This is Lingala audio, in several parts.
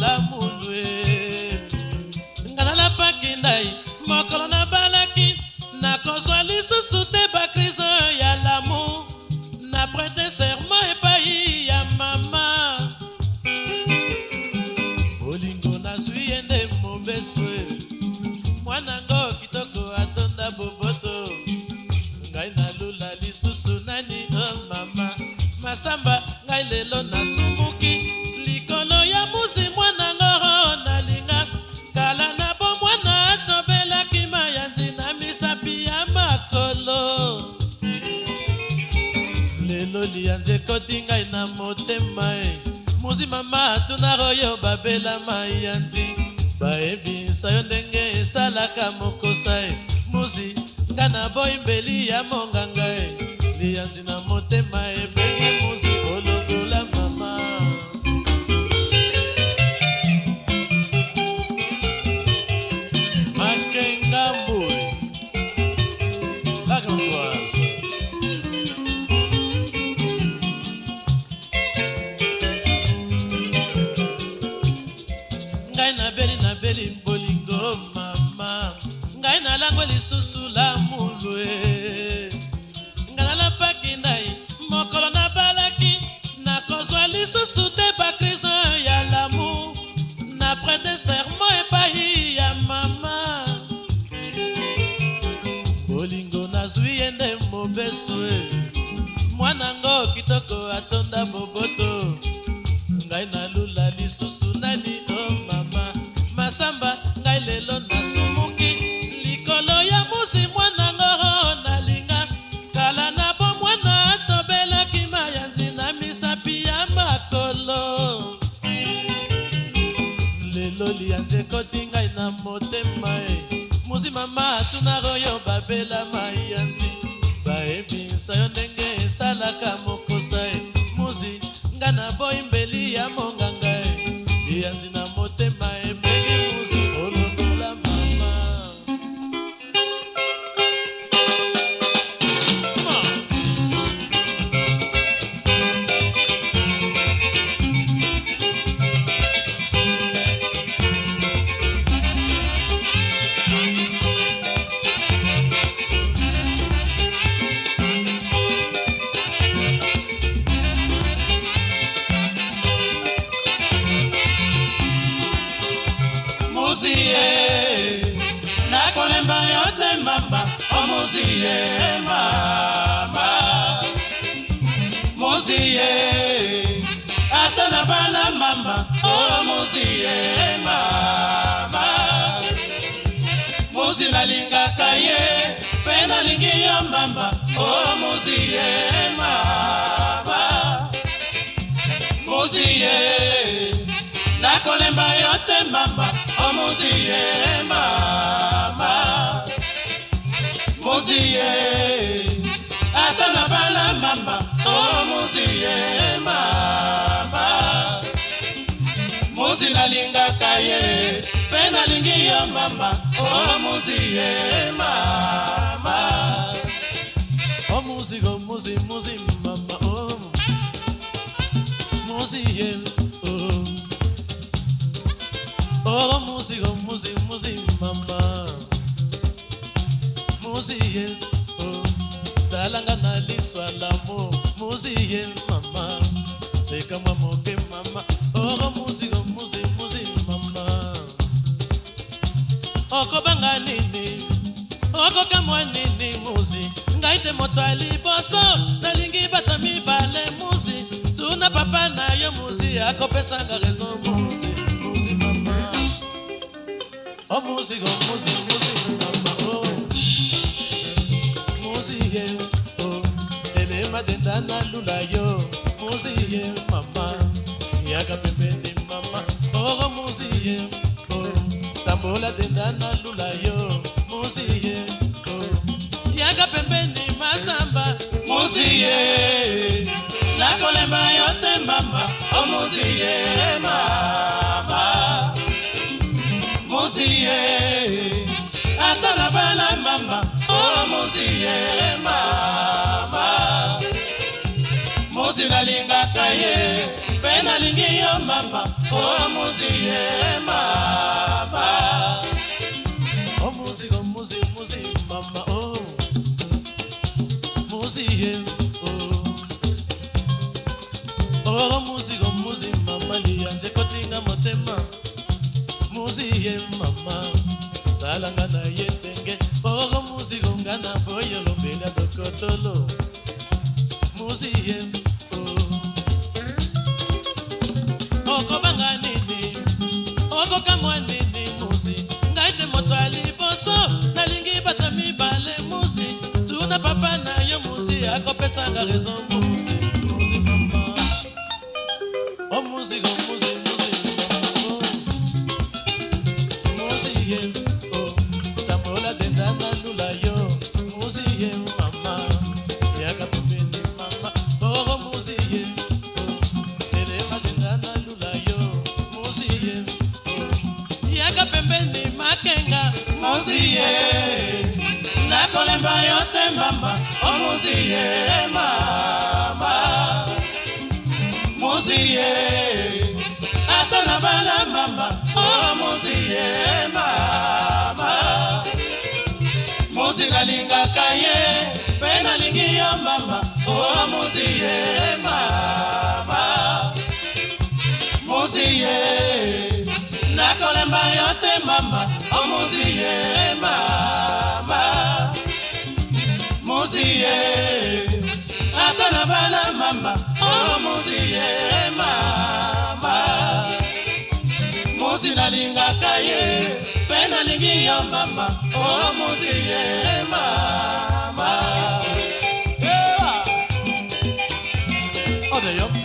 love. susu mamba o oh, muzie mamba muzie nakolemba yo te mamba o oh, muzie mamba muzie ata na bala mamba o oh, muzie mamba muzi nalingaka ye mpe nalingi yo mamba o muzie mamba muzi muzi mama oh muzi yeah oh oh muzi oh muzi muzi mama muzi yeah oh dalanga na liswa la mo muzi yeah mama se kama moke mama oh muzi oh muzi muzi mama okobanga nini okokamwa nini muzi ezali te moto ya liboso nalingi bato mibale musi tuna papa na yo musi akopesanga rezo musi musi mama o oh, musi o musi musi mama o oh. musi ye o oh. elema denda na lula yo musi ye mama yaka pembeni mama o musi ye o tambola denda na lula yo musi ye ye, la colema yo te mamba, o musi ye. en mi yo.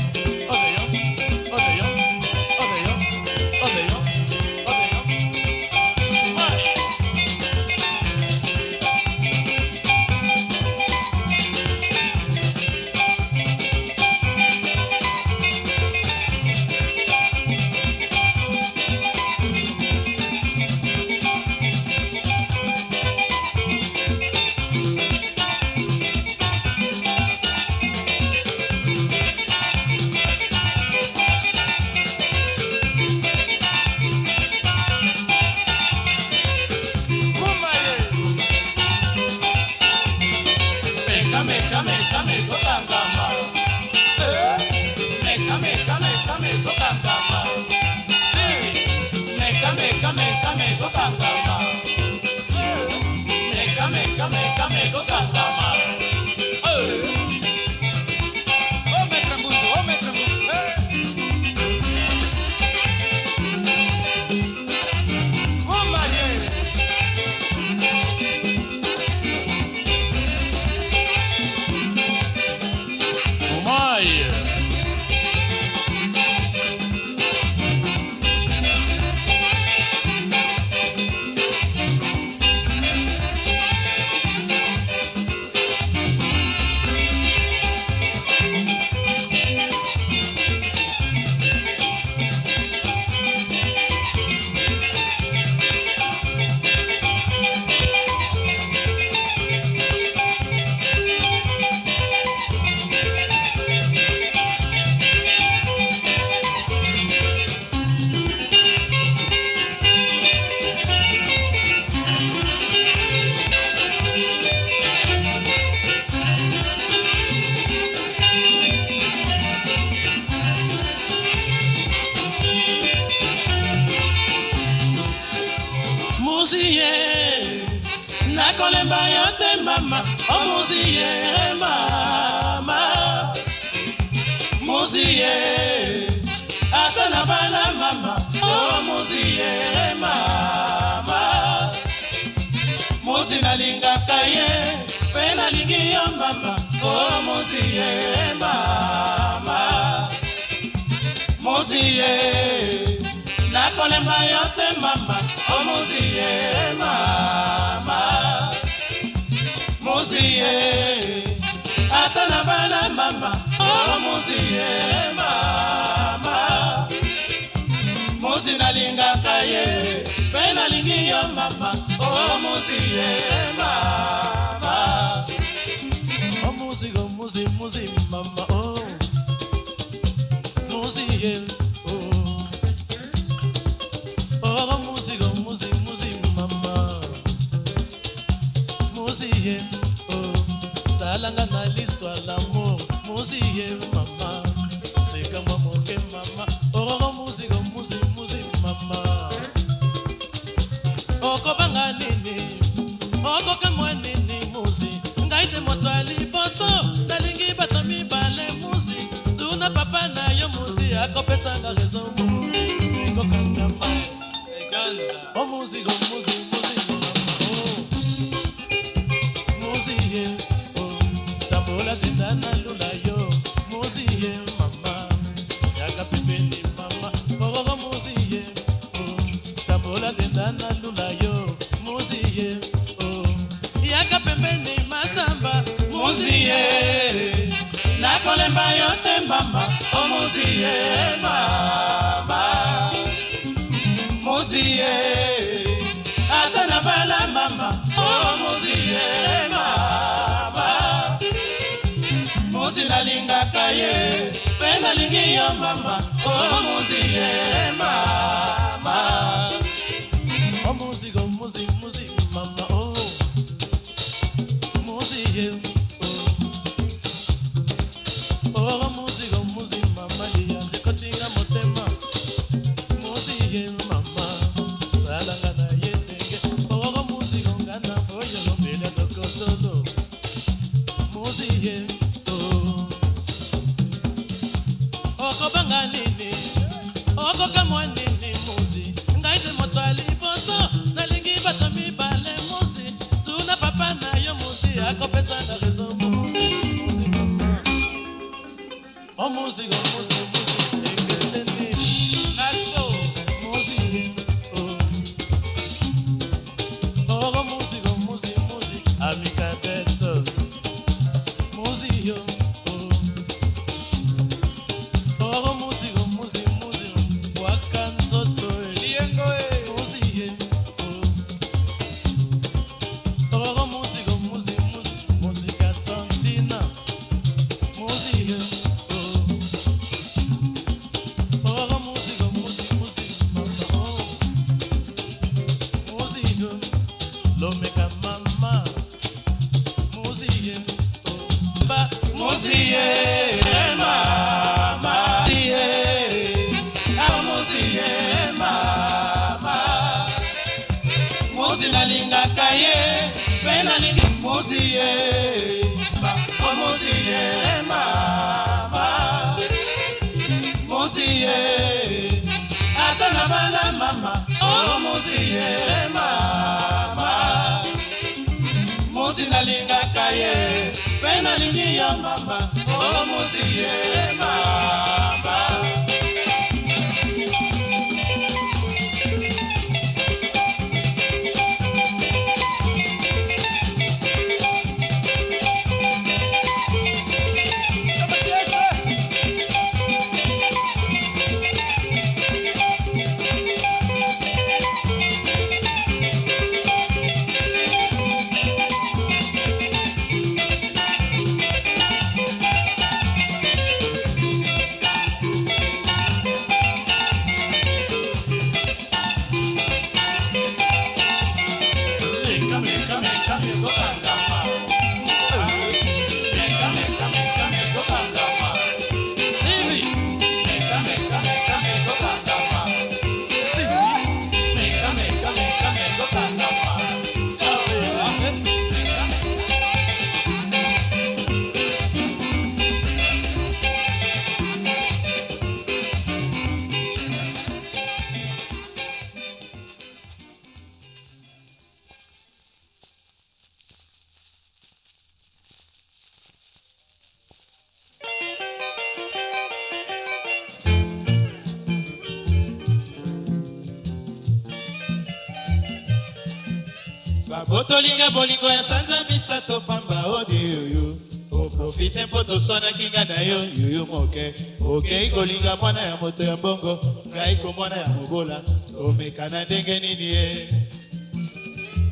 tolinga bolingo ya sanza misato pamba odi yoyo oprofite mpo toswanaki nga na yo yoyo moke okei kolinga mwana ya moto ya mbongo ngai komwana ya mobola omeka na ndenge nini ye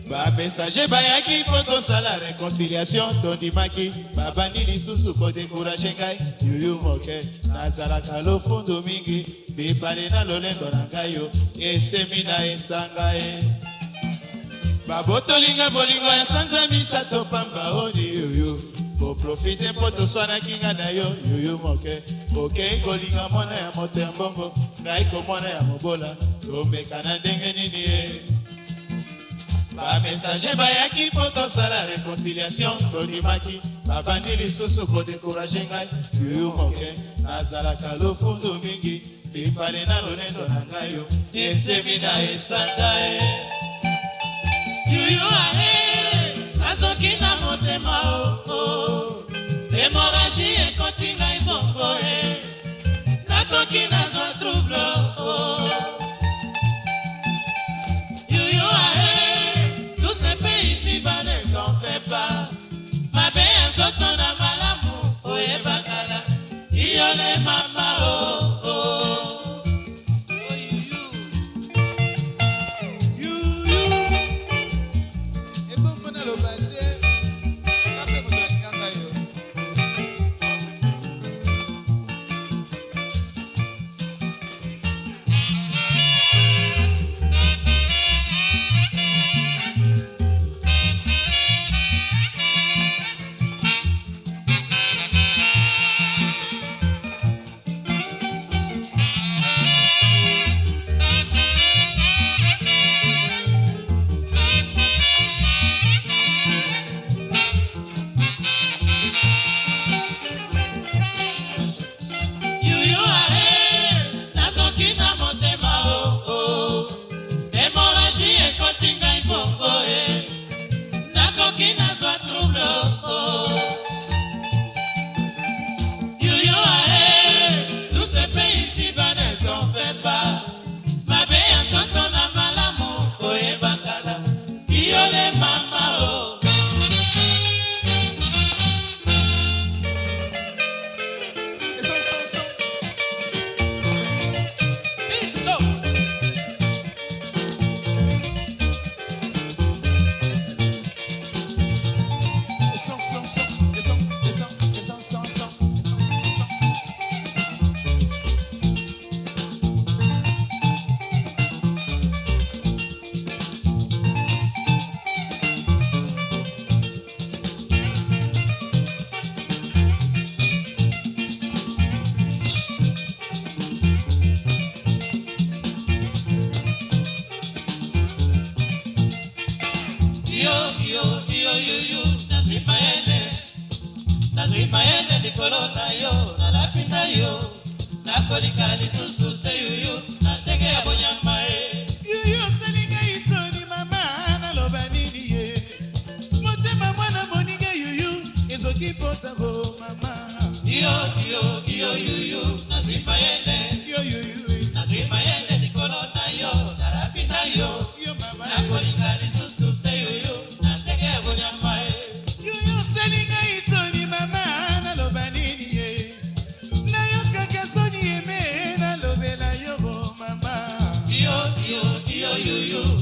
bamessage bayaki mpo tosala réconciliation tondimaki babandi lisusu kodékourage ngai yuyu moke nazalaka lofundu mingi bipale na lolendo na ngai yo esemi na esanga ye eh. babotolinga bolingo ya sanza misato pamba oni yoyo boprofite mpo toswanaki nga na yo yoyo moke okei kolinga mwana ya moto ya mbongo ngai komwana ya mobola tomeka na ndenge nini ye bamessage bayaki mpo tosala réconciliation tondimaki babandi lisusu kodékourage ngai yoyo moke nazalaka lofundu mingi bipale na lolendo na ngai yo esemi na esanga ye eh. yuyu ae azoki na motema oo hemoraji ekoti ngai bongo e nakoki nazwa trouble o yuyu ae tout ce pays si ba ne t'en fait pas mabe ya nzoto na malamu oyebakala iyolema You.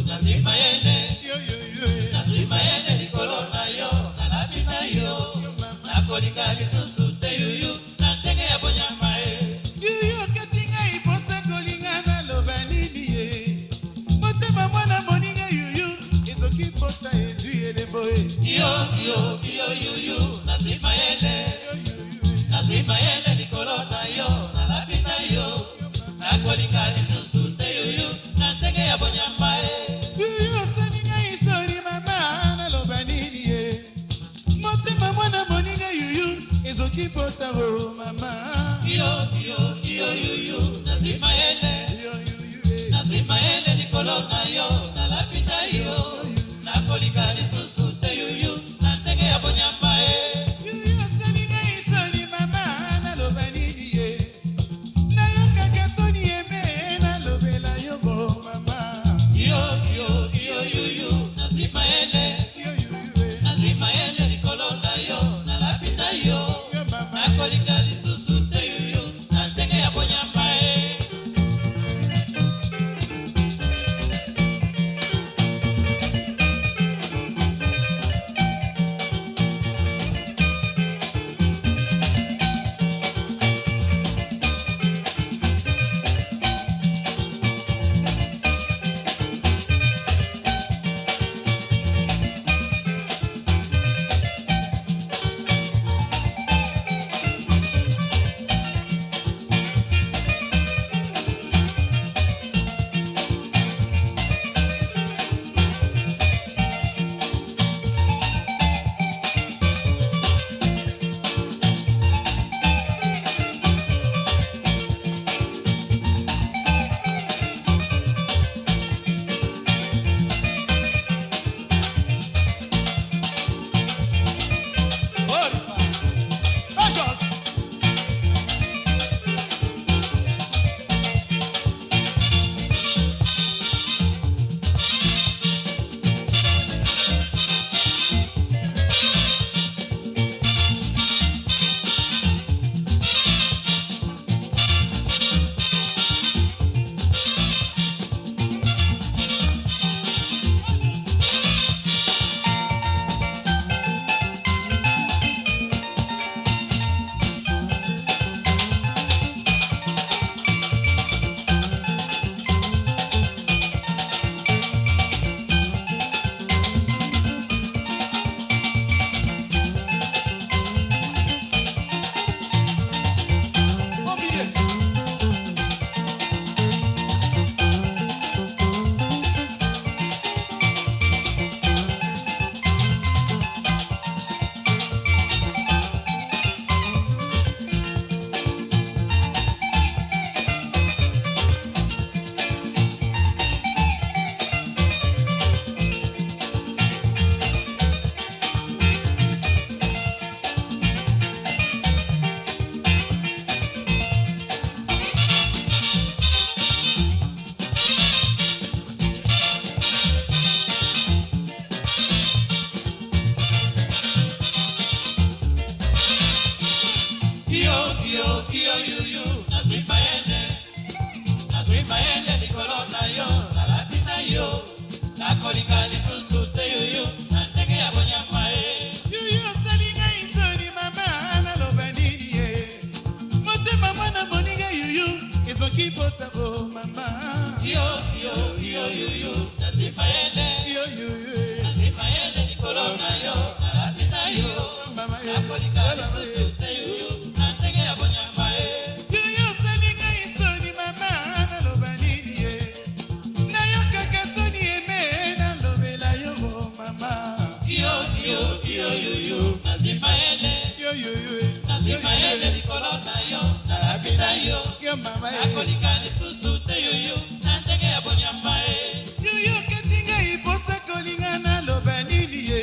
yoyoyo nazimayele yoyoyo nazimayele likolo na yo nalapi na yo e. nakolika lisusu te yoyo na ndenge ya bonyamba ye yoyo oketi ngai mposa kolinga naloba nini ye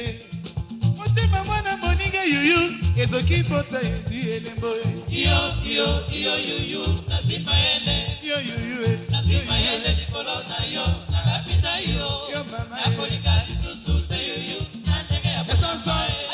motema mwana moninga yoyo ezoki mpota eti elembo e. yo yo yo yoyo nazimayele yoyoyo e. nazimayele likolo na yo nalapi na yo nakolika say.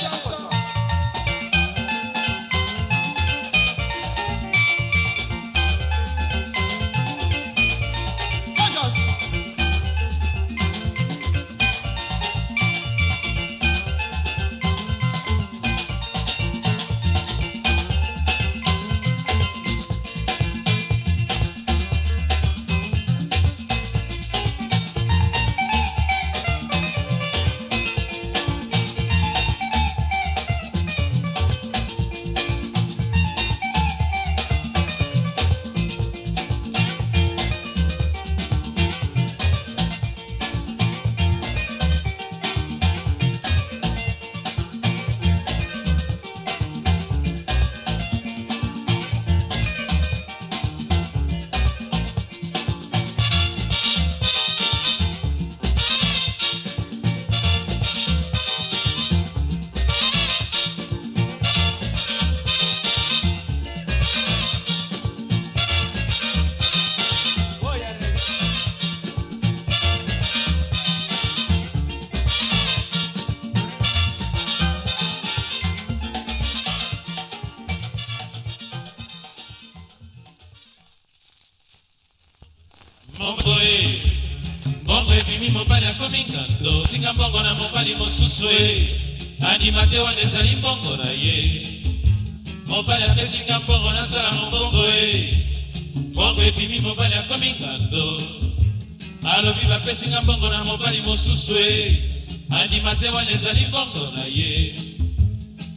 pamba te wana ezali mbongo na ye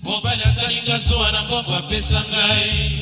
mobali asali ngaso wana mbongo apesa ngai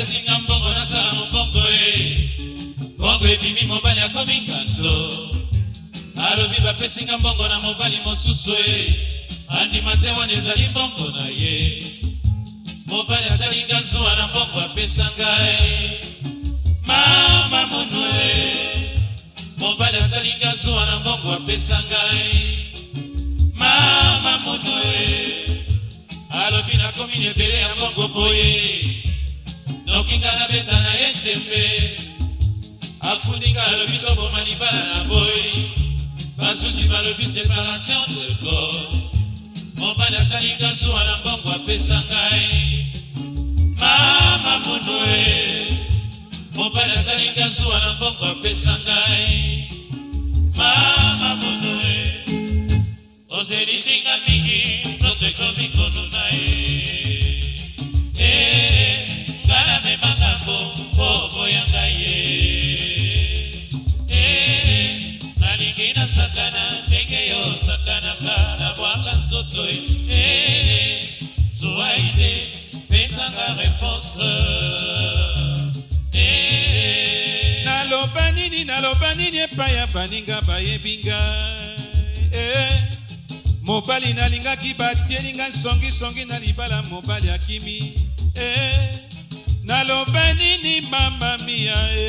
apesi nga mbongo nasala mobongo e eh. bongo ebimi mobali akomi ngando alobi bapesi nga mbongo na mobali mosusu e eh. andima te wana ezali mbongo na ye mobali asali nga zuwa na mbongo apesa ngai eh. mama mono e mobali asali nga zuwa na mbongo apesa ngai mama mono e alobi nakomi na ebele ya mbongo boye noki nga nabeta na ye ntembe afundi nga alobi toboma libala na boyi basusi balobi séparation del corps mobali asali nga zuwa na mbongo apesa ngai mama monoe mobali asali nga zuwa na mbongo apesa ngai mama monoe ozelisi nga mingi noto ekomi bolingo ya ngai ye eh, eh, nalingi nasakana ndenge yo osakanaka na bwaka nzoto ye eh, zwa ide pesanga reponse naloba nini naloba nini epai ya baninga bayebinga mobali nalingaki batielinga nsongisongi na libala mobali akimi eh. naloba nini mama mia e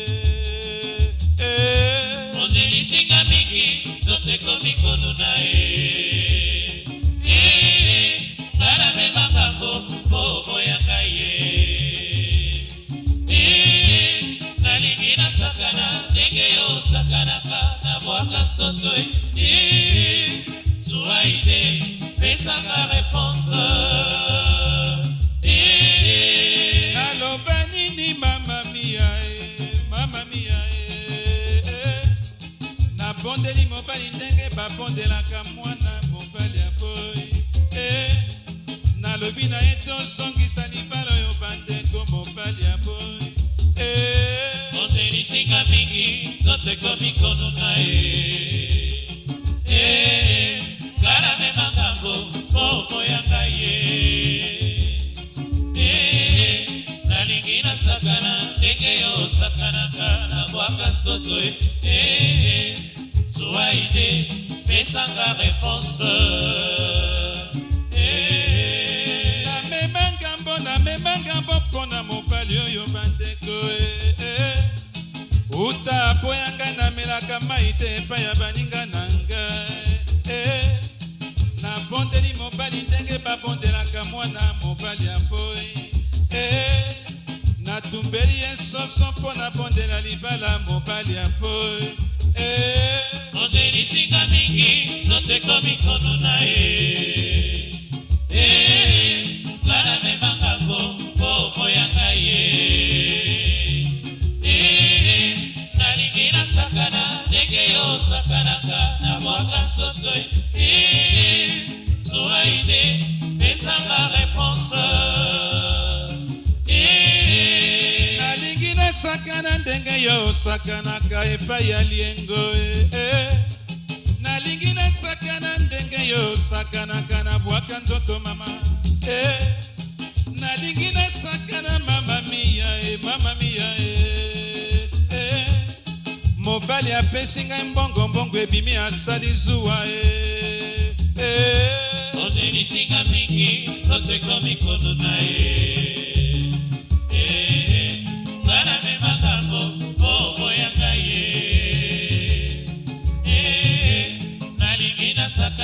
eh, eh. ozelisinga mingi nzoto komikolo na ye tala eh, memanga ngo mpo oboyanga ye nalingi nasakana ndenge yo osakanaka na bwaka nzoto e. zuwa ide pesanga reponse nini mama mia eh, mama mia eh, eh. nabondeli mobali ndenge babondelaka mwana mobali ya boy nalobi na ye tozongisa libala oyo bandeko mobali ya boy ozelisika mingi nzoteko mikono na ye kala memangambo po moyanga ye sakana ndenge yo sakanaka nabwaka nzoto zwa e. eh, ide pesanga réponse eh, namema ngambo namema ngambo mpona mobali oyo bandeko e. eh, uta po yanga namelaka mai te epai ya baninga akondela libala mobali ya mpoi eh. ozelisinga mingi nzoto ekomi kono na ye eh, bana memanga ngo mpo omoyanga ye eh, nalingi nasakana ndenge yo osakanaka na mwaka nzoto e. yo osakanaka epai ya liengo eh, eh. nalingi nasakana ndenge yo osakanaka nabwaka nzoto mama eh. nalingi nasakana mama miya e mama miya e mobali apesi ngai mbongombongo ebimi asali zuwa e ozelisinga mingi nzoto ekomi kono na ye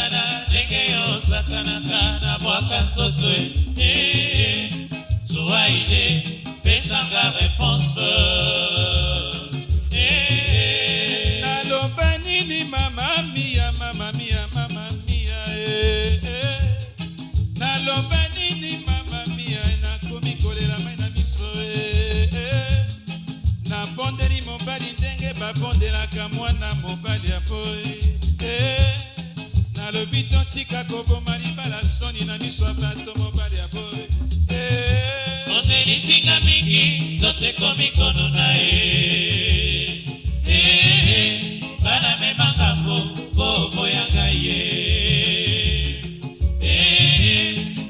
osakana ndenge yo osakanaka na bwaka nzoto e eh, eh, zwa ide pesanga réponse eh, naloba nini mama mia mama mia mama mia naloba nini mama mia nakomi kolela mai na biso nabondeli mobali ndenge babondelaka mwana mobali ya boye nalobi to ntika koboma libala soni na miso ya bato mobali ya boye eh. oselisinga mingi nzoto ekomi kono na ye eh, eh, bana memanga mbo koboyanga ye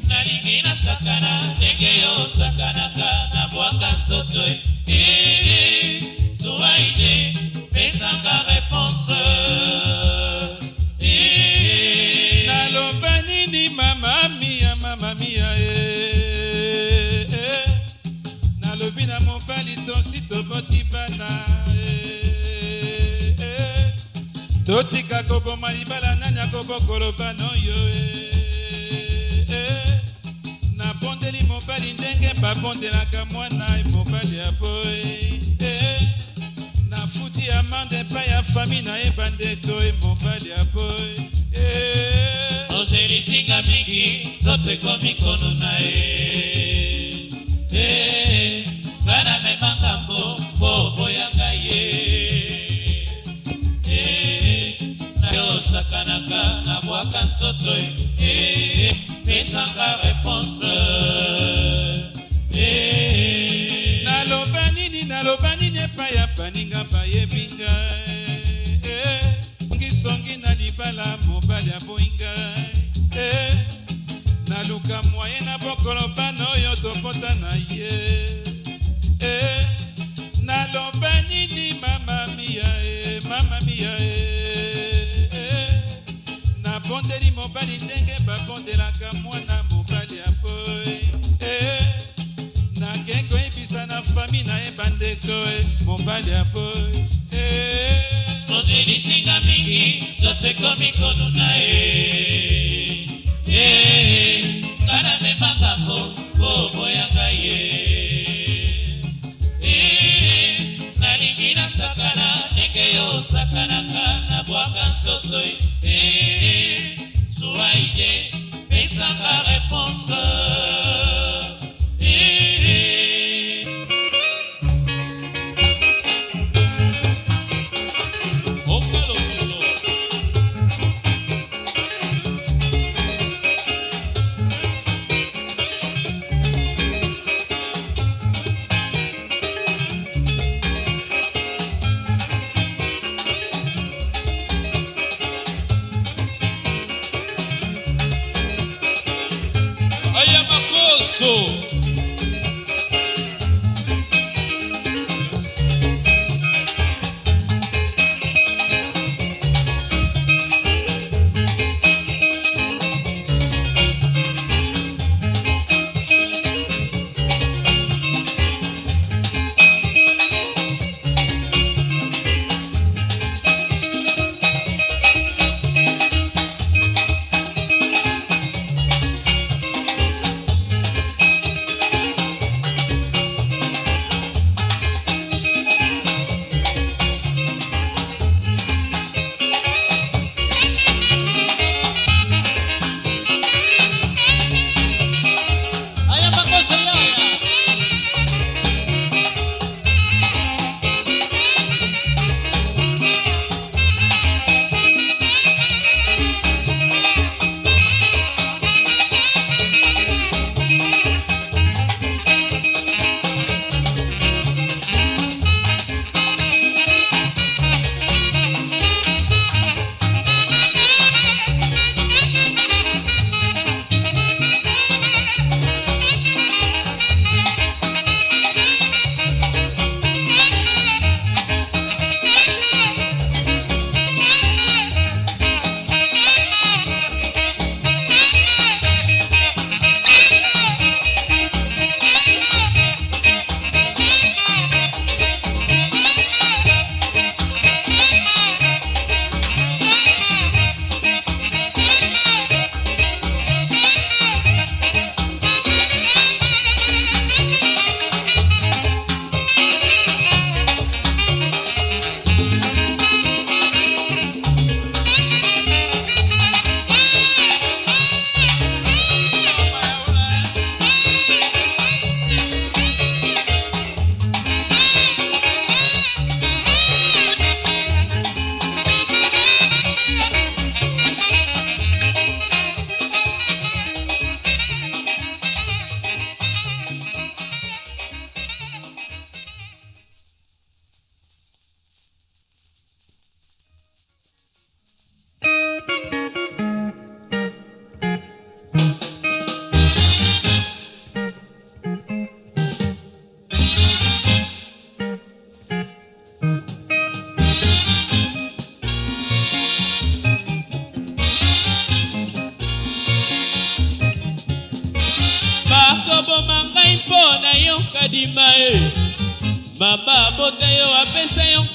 nalingi nasakana ndenge yo osakanaka nabwaka nzoto e. zuwaide pesanga reponse mama mia mama mia e nalobi na mobali tosi toboti bana totika koboma libala nani akobokolo bana oyo nabondeli mobali ndenge babondelaka mwana mobali ya boye nafuti amande epai ya fami na ye bandeto e mobali ya boye misinga mingi zote kwa mikono na ye hey, eh, ngai namema ngambo boboyanga ye hey, eh, nayosakanaka nabwaka nzoto hey, eh, pesanga reponse naloba nini naloba nini epai ya baninga bayebi ngai ngisongi na libala mobali aboyingai naluka mwaye na bokolo bana oyo topota na ye e eh, naloba nini mama mia e mama mia e nabondeli mobali ndenge babondelaka mwana mobali apoe e nakei koyebisa na fami na ye bandeko e mobali apoe e ozelisinga mingi zotekomi konuna e tala mpe makambo boboyaka ye e, nalingi nasakana ndenge yo osakanaka nabwaka nzoto zwa e, ide pesanga reponse e,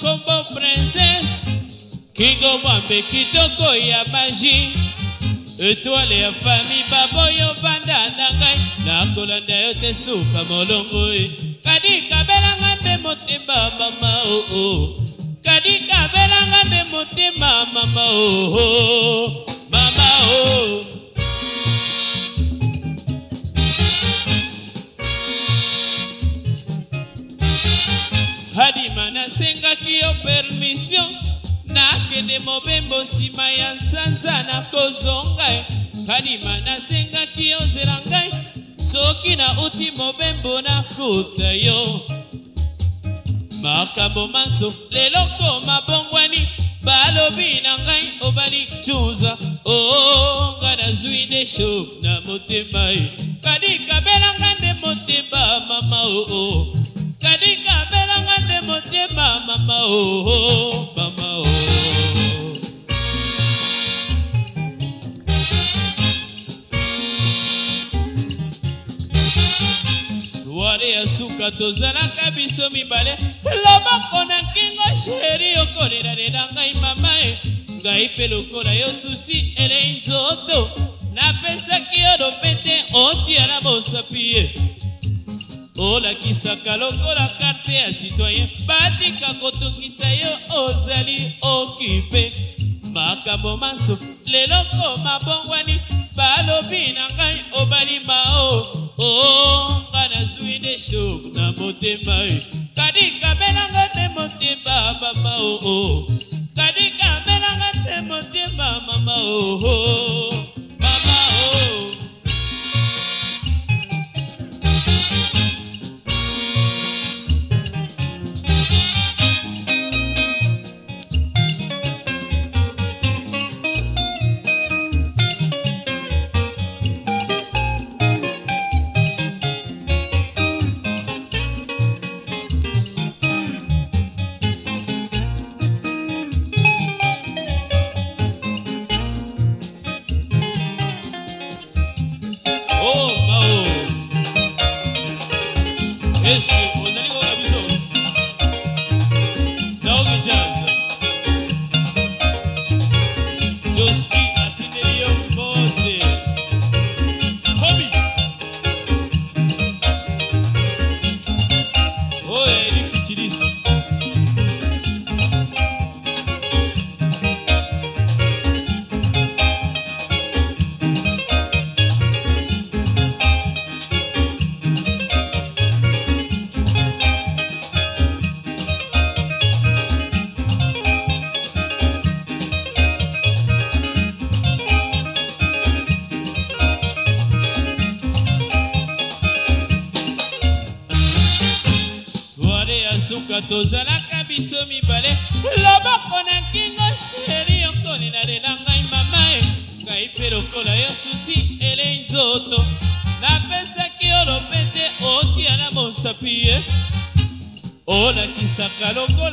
kombo princesse kingomwa mpe kitoko ya magi etwale ya fami baboyo banda na ngai nakolanda yo te suka molongo e kadikabelanga nde motema mama oo kadikabelanga nde motema mama oo mama oo nasengaki yo permission nakende mobembo nsima ya nsanza na kozonga kalima nasengaki yo zela ngai soki nauti mobembo nakuta yo makambo manso leloko mabongwani balobi na ngai obalitunza oo nga nazwi nde sho na motema ye kadikabela ngai nde motema mama oo kadik ye motema mama oo oh, oh, mama o oh. soare ya suka tozalaka biso mibale loboko na nkingo sheri okolelalela ngai mama e ngai mpe lokola yo susi elei nzoto napesaki yo lopete otiala mosapi ye eh. olakisaka lokola karte ya citoyen batika kotungisa yo ozali okipe makambo maso lelo ko mabongwani balobi na ngai obalima o o nga nazwi nde shok na motema e kadikabelanga te motema mama oo kadikabelanga te motema mama oo la calongo,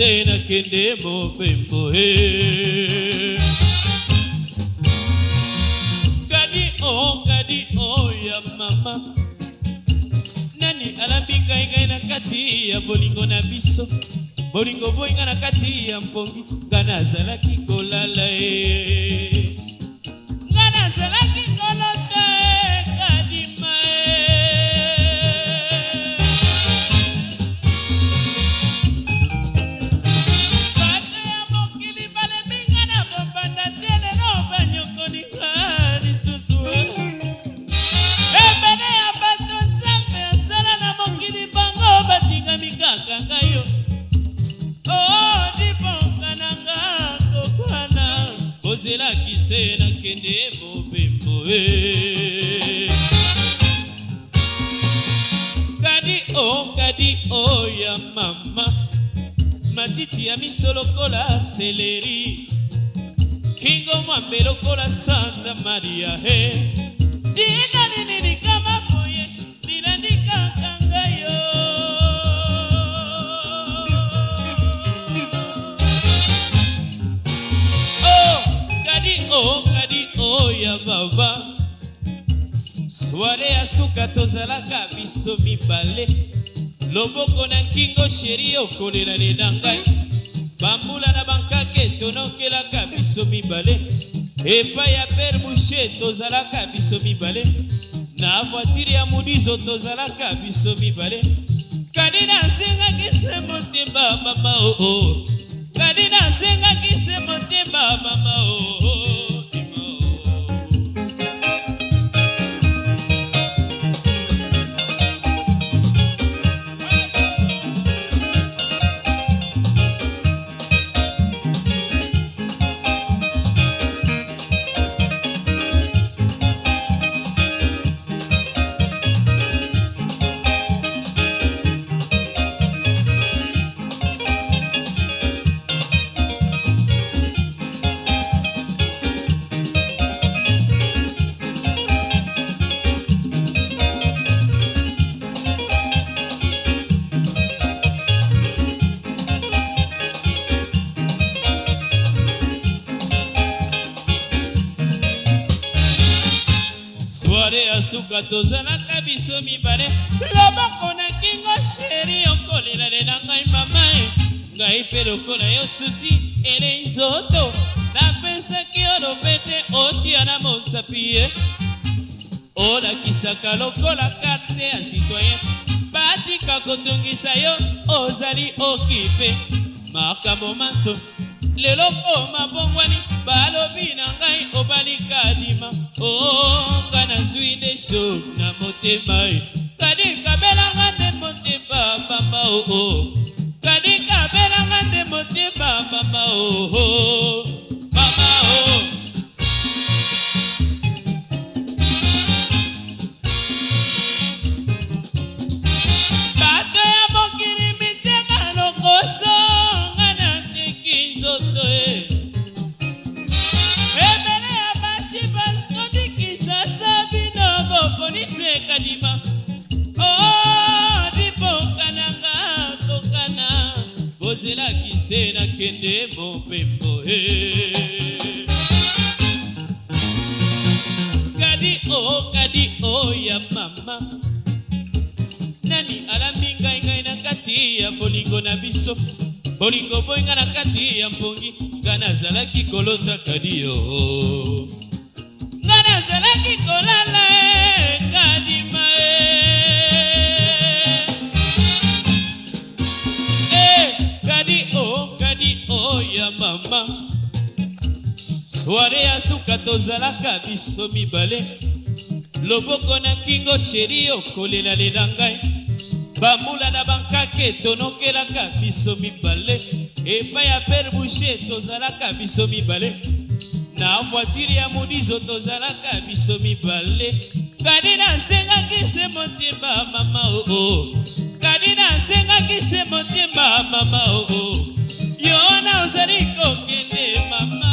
se nakende mobembo e eh. ngadi o oh, ngadi o oh, ya mama nani alambi ngai ngai na kati ya bolingo na biso bolingo boinga na kati ya mpongi mwambe lokola santa maria he dikanininikamakoye nilandikakangayo oh, kadi o oh, kadi o oh, ya baba sware ya suka tozalaka biso mibale loboko na nkingo sheri okolela le na ngai bambula na banka tonokelaka biso mibale epai ya pere bouche tozalaka biso mibale na voitire ya modizo tozalaka biso mibale kadi nasengaki se motema mama oo kadi nasengaki se motema mama oo basuka tozalaka biso mibale loba konaki ngo sheri okolela lela ngai mama e. ngai mpe lokola yo susi elei nzoto napesaki yo lopete otia na mosapi ye olakisaka lokola karte ya citoyen batika kotungisa yo ozali okipe makambo maso lelo omabongwani balobi na ngai obali kadima o nga nazwi deso na motema e. kadikabelanga nde motema mama oo kadikabelanga nde motema mama oo mama oo se nakende mopembo eh. kadi o oh, kadi o oh, ya mama nani alambi ngai ngai na kati ya bolingo na biso bolingo boyi ngai na kati ya mpongi ngai nazalaki kolota kadi yo oh. ngai nazalaki kolala eh. soare ya suka tozalaka biso mibale loboko na kingo sheri okolelalela ngai bambula na bankake tonokelaka biso mibale epai ya pere boucher tozalaka biso mibale na voitire ya modizo tozalaka biso mibale kadi nasengaki se motema mama oo oh, oh. kadi nasengaki se motema mama oo oh, yo na ozali kokende mama